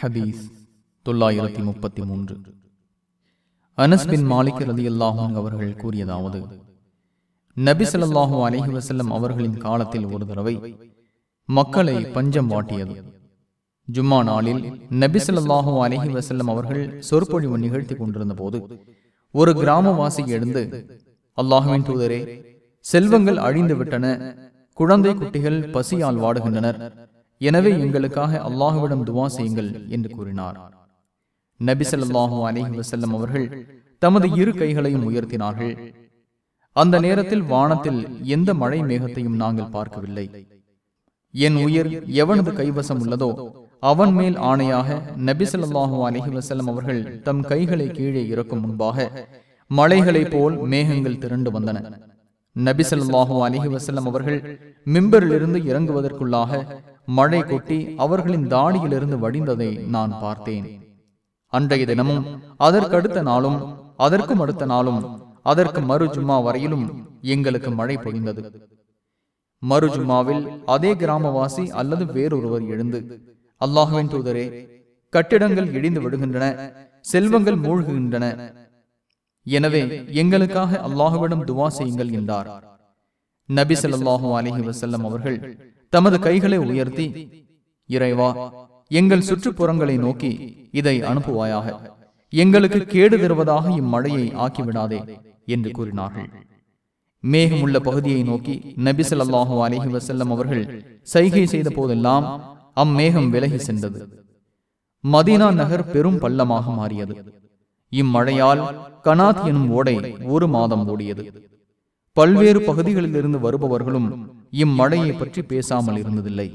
ஹதீஸ் தொள்ளாயிரத்தி முப்பத்தி மூன்று. அனஸ்பின் மாலிக் ரதி அல்லாஹும் அவர்கள் கூறியதாவது நபி ஸல்லல்லாஹு அலைஹி வஸல்லம் அவர்களின் காலத்தில் ஒரு தடவை மக்களை பஞ்சம் வாட்டியது. ஜும்மா நாளில் நபி ஸல்லல்லாஹு அலைஹி வஸல்லம் அவர்கள் சொற்பொழிவு நிகழ்த்தி கொண்டிருந்த போது ஒரு கிராமவாசி எழுந்து அல்லாஹுவின் தூதரே செல்வங்கள் அழிந்து விட்டன குழந்தை குட்டிகள் பசியால் வாடுகின்றனர் எனவே எங்களுக்காக அல்லாஹுவிடம் துவா செய்யுங்கள் என்று கூறினார். நபி ஸல்லல்லாஹு அலைஹி வஸல்லம் அவர்கள் தமது இரு கைகளையும் உயர்த்தினார்கள். அந்த நேரத்தில் வானத்தில் எந்த மழை மேகத்தையும் நாங்கள் பார்க்கவில்லை. என் உயிர் எவனது கைவசம் உள்ளதோ அவன் மேல் ஆணையாக நபி ஸல்லல்லாஹு அலைஹி வஸல்லம் அவர்கள் தம் கைகளை கீழே இறக்கும் முன்பாக மலைகளைப் போல் மேகங்கள் திரண்டு வந்தன. நபி ஸல்லல்லாஹு அலைஹி வஸல்லம் அவர்கள் மிம்பரிலிருந்து இறங்குவதற்குள்ளாக மழை கொட்டி அவர்களின் தாடியிலிருந்து வடிந்ததை நான் பார்த்தேன். அன்றைய தினமும் அதற்கடுத்த நாளும் அதற்கும் அடுத்த நாளும் அதற்கு மறு ஜும்மா வரையிலும் எங்களுக்கு மழை பொழிந்தது. மறு ஜும்மாவில் அதே கிராமவாசி அல்லது வேறொருவர் எழுந்து அல்லாஹுவின் தூதரே கட்டிடங்கள் இடிந்து விடுகின்றன செல்வங்கள் மூழ்குகின்றன. எனவே எங்களுக்காக அல்லாஹுவிடம் துவா செய்யுங்கள் என்றார். நபி ஸல்லல்லாஹு அலஹி வசல்லம் அவர்கள் தமது கைகளை உயர்த்தி இறைவா எங்கள் சுற்றுப்புறங்களை நோக்கி இதை அனுப்புவாயாக. எங்களுக்கு கேடு தருவதாக இம்மழையை ஆக்கிவிடாதே என்று கூறினார்கள். மேகமுள்ள பகுதியை நோக்கி நபிசல்லாஹு அலஹி வசல்லம் அவர்கள் சைகை செய்த போதெல்லாம் அம்மேகம் விலகி சென்றது. மதீனா நகர் பெரும் பள்ளமாக மாறியது. இம்மழையால் கனாத் எனும் ஓடை ஒரு மாதம் ஓடியது. பல்வேறு பகுதிகளிலிருந்து வருபவர்களும் இம்மழையை பற்றி பேசாமல் இருந்ததில்லை.